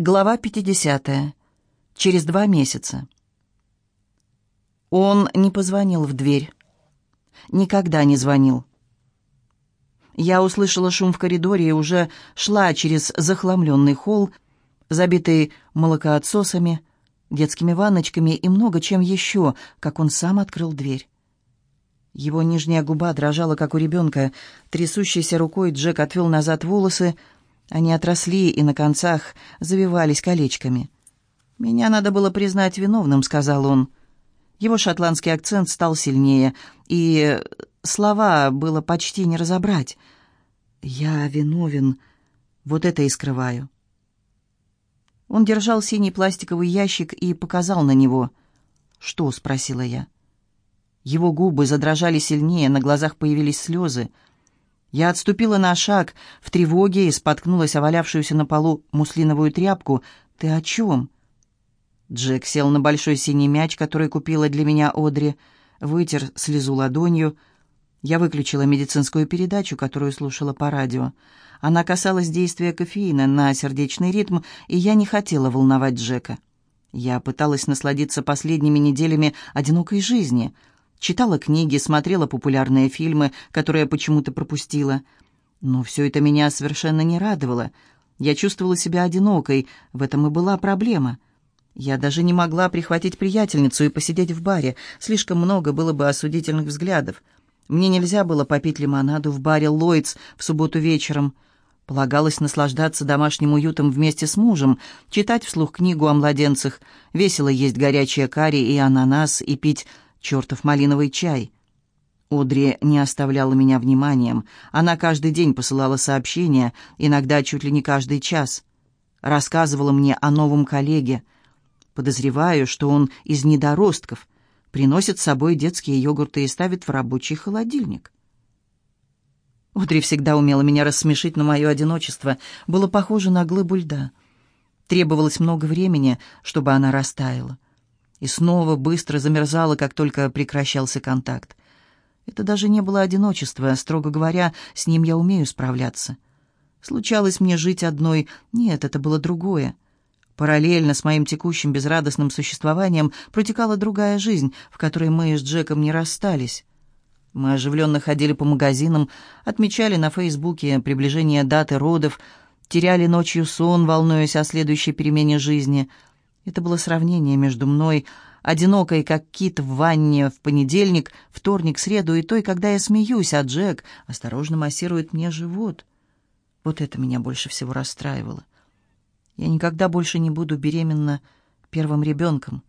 Глава 50. Через два месяца. Он не позвонил в дверь. Никогда не звонил. Я услышала шум в коридоре и уже шла через захламленный холл, забитый молокоотсосами, детскими ванночками и много чем еще, как он сам открыл дверь. Его нижняя губа дрожала, как у ребенка. Трясущейся рукой Джек отвел назад волосы, они отросли и на концах завивались колечками. «Меня надо было признать виновным», — сказал он. Его шотландский акцент стал сильнее, и слова было почти не разобрать. «Я виновен. Вот это и скрываю». Он держал синий пластиковый ящик и показал на него. «Что?» — спросила я. Его губы задрожали сильнее, на глазах появились слезы — я отступила на шаг в тревоге и споткнулась о валявшуюся на полу муслиновую тряпку. «Ты о чем?» Джек сел на большой синий мяч, который купила для меня Одри, вытер слезу ладонью. Я выключила медицинскую передачу, которую слушала по радио. Она касалась действия кофеина на сердечный ритм, и я не хотела волновать Джека. Я пыталась насладиться последними неделями одинокой жизни — Читала книги, смотрела популярные фильмы, которые почему-то пропустила. Но все это меня совершенно не радовало. Я чувствовала себя одинокой, в этом и была проблема. Я даже не могла прихватить приятельницу и посидеть в баре. Слишком много было бы осудительных взглядов. Мне нельзя было попить лимонаду в баре «Ллойдс» в субботу вечером. Полагалось наслаждаться домашним уютом вместе с мужем, читать вслух книгу о младенцах, весело есть горячее карри и ананас и пить чертов малиновый чай. Одри не оставляла меня вниманием. Она каждый день посылала сообщения, иногда чуть ли не каждый час. Рассказывала мне о новом коллеге. Подозреваю, что он из недоростков, приносит с собой детские йогурты и ставит в рабочий холодильник. Одри всегда умела меня рассмешить, но мое одиночество было похоже на глыбу льда. Требовалось много времени, чтобы она растаяла и снова быстро замерзала, как только прекращался контакт. Это даже не было одиночество, строго говоря, с ним я умею справляться. Случалось мне жить одной, нет, это было другое. Параллельно с моим текущим безрадостным существованием протекала другая жизнь, в которой мы с Джеком не расстались. Мы оживленно ходили по магазинам, отмечали на Фейсбуке приближение даты родов, теряли ночью сон, волнуясь о следующей перемене жизни — это было сравнение между мной, одинокой, как кит в ванне в понедельник, вторник, среду, и той, когда я смеюсь, а Джек осторожно массирует мне живот. Вот это меня больше всего расстраивало. Я никогда больше не буду беременна первым ребенком.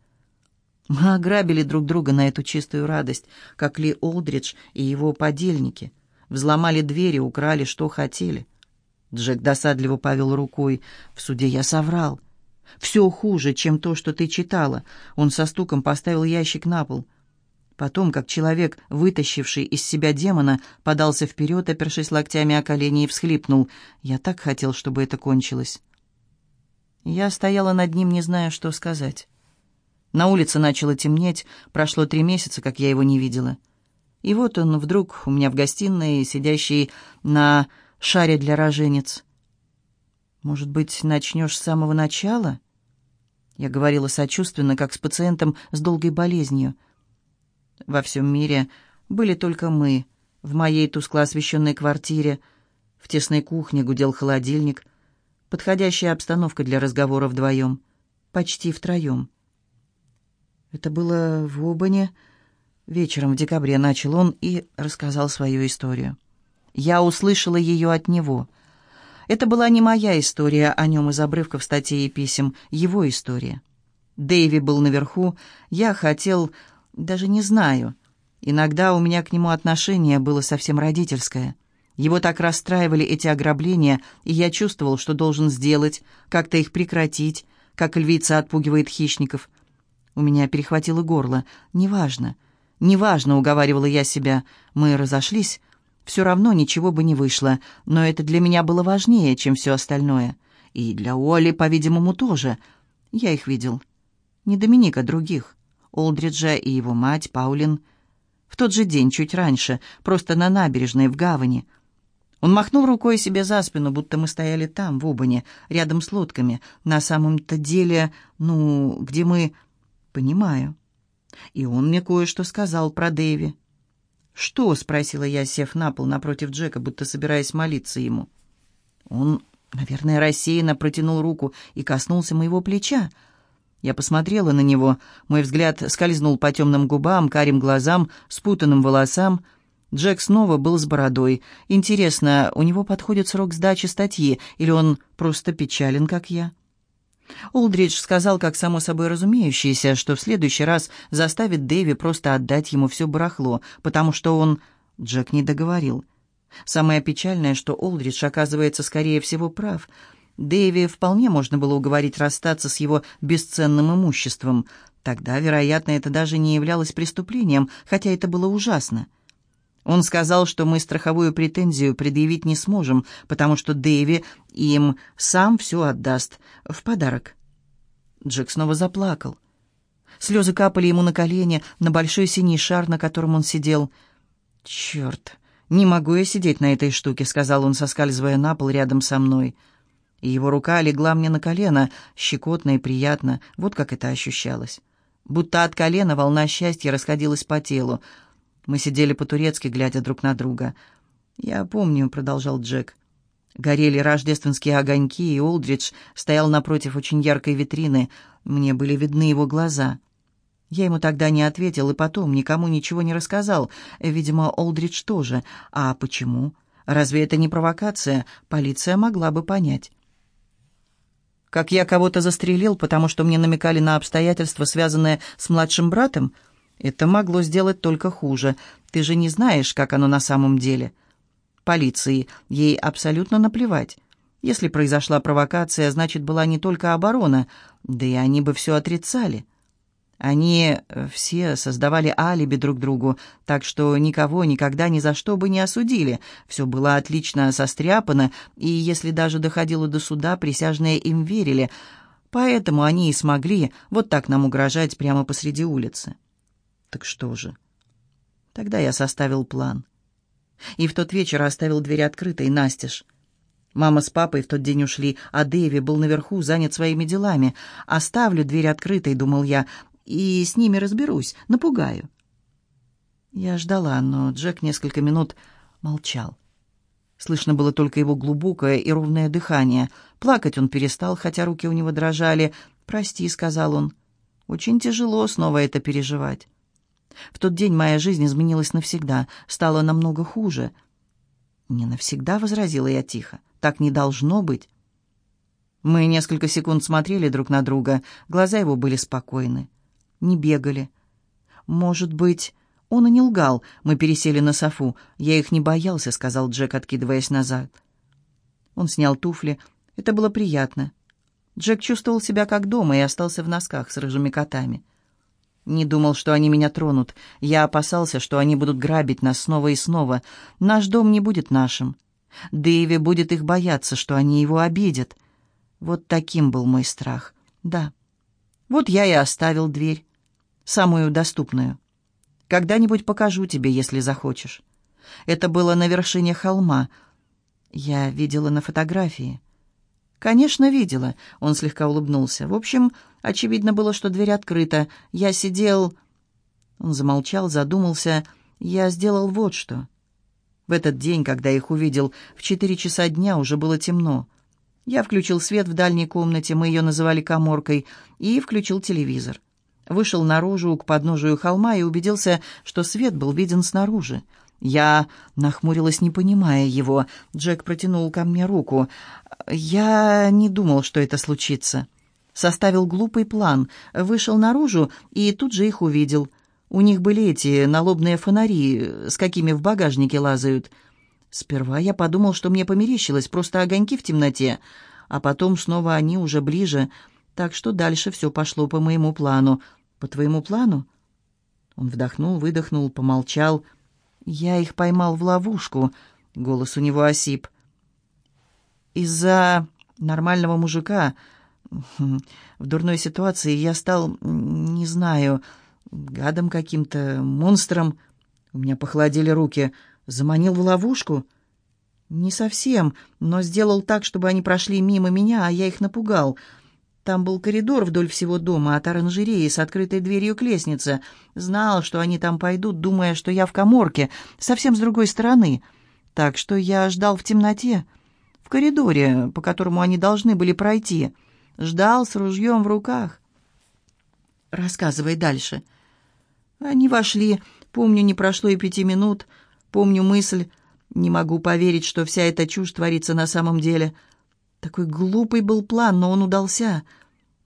Мы ограбили друг друга на эту чистую радость, как Ли Олдридж и его подельники. Взломали двери, украли, что хотели. Джек досадливо повел рукой. В суде я соврал. Все хуже, чем то, что ты читала. Он со стуком поставил ящик на пол. Потом, как человек, вытащивший из себя демона, подался вперед, опершись локтями о колени и всхлипнул. Я так хотел, чтобы это кончилось. Я стояла над ним, не зная, что сказать. На улице начало темнеть, прошло три месяца, как я его не видела. И вот он вдруг у меня в гостиной, сидящий на шаре для роженец. «Может быть, начнешь с самого начала?» Я говорила сочувственно, как с пациентом с долгой болезнью. Во всем мире были только мы. В моей тускло освещенной квартире, в тесной кухне гудел холодильник. Подходящая обстановка для разговора вдвоем. Почти втроем. Это было в Обане. Вечером в декабре начал он и рассказал свою историю. Я услышала ее от него — это была не моя история о нем из обрывков статей и писем, его история. Дэйви был наверху, я хотел, даже не знаю. Иногда у меня к нему отношение было совсем родительское. Его так расстраивали эти ограбления, и я чувствовал, что должен сделать, как-то их прекратить, как львица отпугивает хищников. У меня перехватило горло. «Неважно, неважно», — уговаривала я себя. Мы разошлись, все равно ничего бы не вышло, но это для меня было важнее, чем все остальное. И для Оли, по-видимому, тоже. Я их видел. Не Доминика, других. Олдриджа и его мать, Паулин. В тот же день, чуть раньше, просто на набережной, в гавани. Он махнул рукой себе за спину, будто мы стояли там, в Убане, рядом с лодками. На самом-то деле, ну, где мы... Понимаю. И он мне кое-что сказал про Дэви. «Что?» — спросила я, сев на пол напротив Джека, будто собираясь молиться ему. Он, наверное, рассеянно протянул руку и коснулся моего плеча. Я посмотрела на него. Мой взгляд скользнул по темным губам, карим глазам, спутанным волосам. Джек снова был с бородой. Интересно, у него подходит срок сдачи статьи, или он просто печален, как я? Олдридж сказал, как само собой разумеющееся, что в следующий раз заставит Дэви просто отдать ему все барахло, потому что он... Джек не договорил. Самое печальное, что Олдридж оказывается, скорее всего, прав — Дэви вполне можно было уговорить расстаться с его бесценным имуществом. Тогда, вероятно, это даже не являлось преступлением, хотя это было ужасно. Он сказал, что мы страховую претензию предъявить не сможем, потому что Дэви им сам все отдаст в подарок. Джек снова заплакал. Слезы капали ему на колени, на большой синий шар, на котором он сидел. «Черт, не могу я сидеть на этой штуке», — сказал он, соскальзывая на пол рядом со мной. Его рука легла мне на колено, щекотно и приятно, вот как это ощущалось. Будто от колена волна счастья расходилась по телу. Мы сидели по-турецки, глядя друг на друга. «Я помню», — продолжал Джек. Горели рождественские огоньки, и Олдридж стоял напротив очень яркой витрины. Мне были видны его глаза. Я ему тогда не ответил, и потом никому ничего не рассказал. Видимо, Олдридж тоже. А почему? Разве это не провокация? Полиция могла бы понять. Как я кого-то застрелил, потому что мне намекали на обстоятельства, связанные с младшим братом? Это могло сделать только хуже. Ты же не знаешь, как оно на самом деле. Полиции ей абсолютно наплевать. Если произошла провокация, значит, была не только оборона, да и они бы все отрицали. Они э, все создавали алиби друг другу, так что никого никогда ни за что бы не осудили. Все было отлично состряпано, и если даже доходило до суда, присяжные им верили. Поэтому они и смогли вот так нам угрожать прямо посреди улицы. Так что же? Тогда я составил план. И в тот вечер оставил дверь открытой, настежь. Мама с папой в тот день ушли, а Дэви был наверху, занят своими делами. «Оставлю дверь открытой», — думал я, и с ними разберусь, напугаю». Я ждала, но Джек несколько минут молчал. Слышно было только его глубокое и ровное дыхание. Плакать он перестал, хотя руки у него дрожали. «Прости», — сказал он. «Очень тяжело снова это переживать». В тот день моя жизнь изменилась навсегда, стала намного хуже. «Не навсегда», — возразила я тихо. «Так не должно быть». Мы несколько секунд смотрели друг на друга, глаза его были спокойны не бегали. Может быть, он и не лгал. Мы пересели на софу. Я их не боялся, сказал Джек, откидываясь назад. Он снял туфли. Это было приятно. Джек чувствовал себя как дома и остался в носках с рыжими котами. Не думал, что они меня тронут. Я опасался, что они будут грабить нас снова и снова. Наш дом не будет нашим. Дэйви будет их бояться, что они его обидят. Вот таким был мой страх. Да. Вот я и оставил дверь самую доступную. Когда-нибудь покажу тебе, если захочешь. Это было на вершине холма. Я видела на фотографии. Конечно, видела. Он слегка улыбнулся. В общем, очевидно было, что дверь открыта. Я сидел... Он замолчал, задумался. Я сделал вот что. В этот день, когда их увидел, в четыре часа дня уже было темно. Я включил свет в дальней комнате, мы ее называли коморкой, и включил телевизор вышел наружу к подножию холма и убедился, что свет был виден снаружи. Я нахмурилась, не понимая его. Джек протянул ко мне руку. Я не думал, что это случится. Составил глупый план, вышел наружу и тут же их увидел. У них были эти налобные фонари, с какими в багажнике лазают. Сперва я подумал, что мне померещилось, просто огоньки в темноте, а потом снова они уже ближе, так что дальше все пошло по моему плану. «По твоему плану?» Он вдохнул, выдохнул, помолчал. «Я их поймал в ловушку», — голос у него осип. «Из-за нормального мужика в дурной ситуации я стал, не знаю, гадом каким-то, монстром. У меня похолодели руки. Заманил в ловушку?» «Не совсем, но сделал так, чтобы они прошли мимо меня, а я их напугал. Там был коридор вдоль всего дома от оранжереи с открытой дверью к лестнице. Знал, что они там пойдут, думая, что я в коморке, совсем с другой стороны. Так что я ждал в темноте, в коридоре, по которому они должны были пройти. Ждал с ружьем в руках». «Рассказывай дальше». Они вошли, помню, не прошло и пяти минут, помню мысль не могу поверить, что вся эта чушь творится на самом деле. Такой глупый был план, но он удался.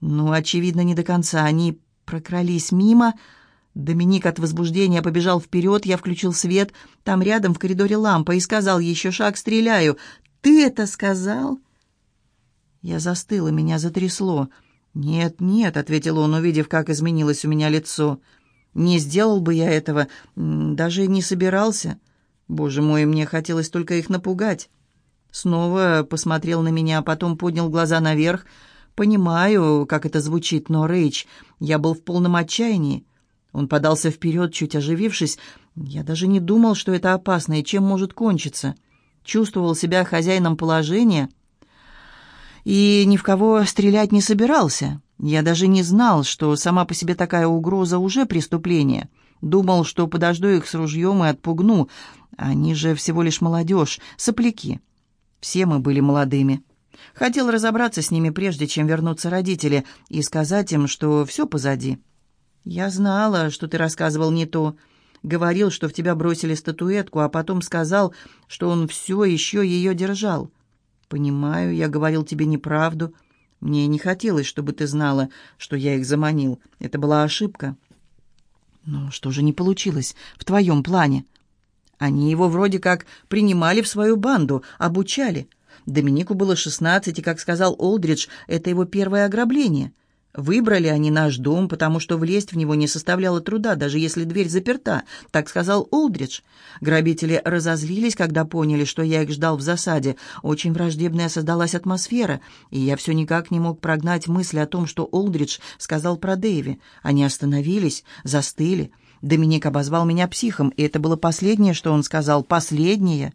Ну, очевидно, не до конца. Они прокрались мимо. Доминик от возбуждения побежал вперед, я включил свет. Там рядом в коридоре лампа и сказал «Еще шаг, стреляю». «Ты это сказал?» Я застыла, меня затрясло. «Нет, нет», — ответил он, увидев, как изменилось у меня лицо. «Не сделал бы я этого, даже не собирался». Боже мой, мне хотелось только их напугать. Снова посмотрел на меня, а потом поднял глаза наверх. Понимаю, как это звучит, но, Рэйч, я был в полном отчаянии. Он подался вперед, чуть оживившись. Я даже не думал, что это опасно и чем может кончиться. Чувствовал себя хозяином положения и ни в кого стрелять не собирался. Я даже не знал, что сама по себе такая угроза уже преступление. Думал, что подожду их с ружьем и отпугну, они же всего лишь молодежь, сопляки. Все мы были молодыми. Хотел разобраться с ними, прежде чем вернутся родители, и сказать им, что все позади. Я знала, что ты рассказывал не то. Говорил, что в тебя бросили статуэтку, а потом сказал, что он все еще ее держал. Понимаю, я говорил тебе неправду. Мне не хотелось, чтобы ты знала, что я их заманил. Это была ошибка. Но что же не получилось в твоем плане? Они его вроде как принимали в свою банду, обучали. Доминику было шестнадцать, и, как сказал Олдридж, это его первое ограбление. Выбрали они наш дом, потому что влезть в него не составляло труда, даже если дверь заперта, так сказал Олдридж. Грабители разозлились, когда поняли, что я их ждал в засаде. Очень враждебная создалась атмосфера, и я все никак не мог прогнать мысль о том, что Олдридж сказал про Дэйви. Они остановились, застыли. Доминик обозвал меня психом, и это было последнее, что он сказал. Последнее.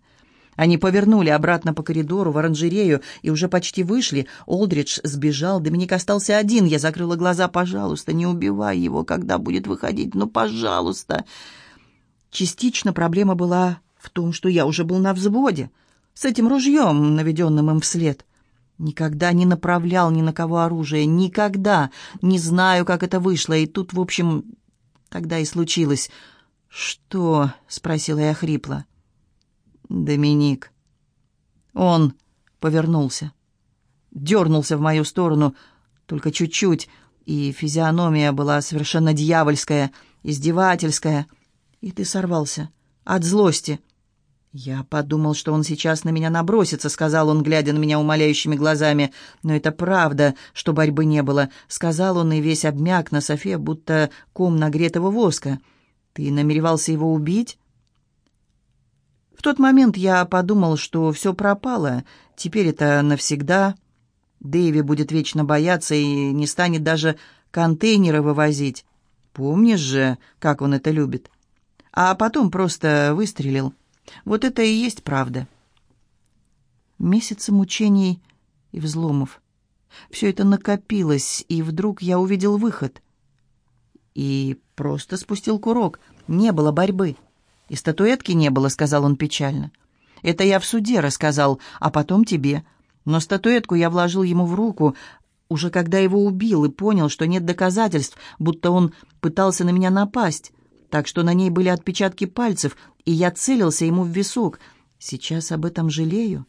Они повернули обратно по коридору в оранжерею и уже почти вышли. Олдридж сбежал, Доминик остался один. Я закрыла глаза. «Пожалуйста, не убивай его, когда будет выходить. Ну, пожалуйста!» Частично проблема была в том, что я уже был на взводе. С этим ружьем, наведенным им вслед. Никогда не направлял ни на кого оружие. Никогда. Не знаю, как это вышло. И тут, в общем, Тогда и случилось. «Что?» — спросила я хрипло. «Доминик». Он повернулся, дернулся в мою сторону, только чуть-чуть, и физиономия была совершенно дьявольская, издевательская. И ты сорвался от злости. «Я подумал, что он сейчас на меня набросится», — сказал он, глядя на меня умоляющими глазами. «Но это правда, что борьбы не было», — сказал он, и весь обмяк на софе, будто ком нагретого воска. «Ты намеревался его убить?» В тот момент я подумал, что все пропало, теперь это навсегда. Дэйви будет вечно бояться и не станет даже контейнеры вывозить. Помнишь же, как он это любит? А потом просто выстрелил. Вот это и есть правда. Месяцы мучений и взломов. Все это накопилось, и вдруг я увидел выход. И просто спустил курок. Не было борьбы. И статуэтки не было, сказал он печально. Это я в суде рассказал, а потом тебе. Но статуэтку я вложил ему в руку, уже когда его убил, и понял, что нет доказательств, будто он пытался на меня напасть так что на ней были отпечатки пальцев, и я целился ему в висок. Сейчас об этом жалею.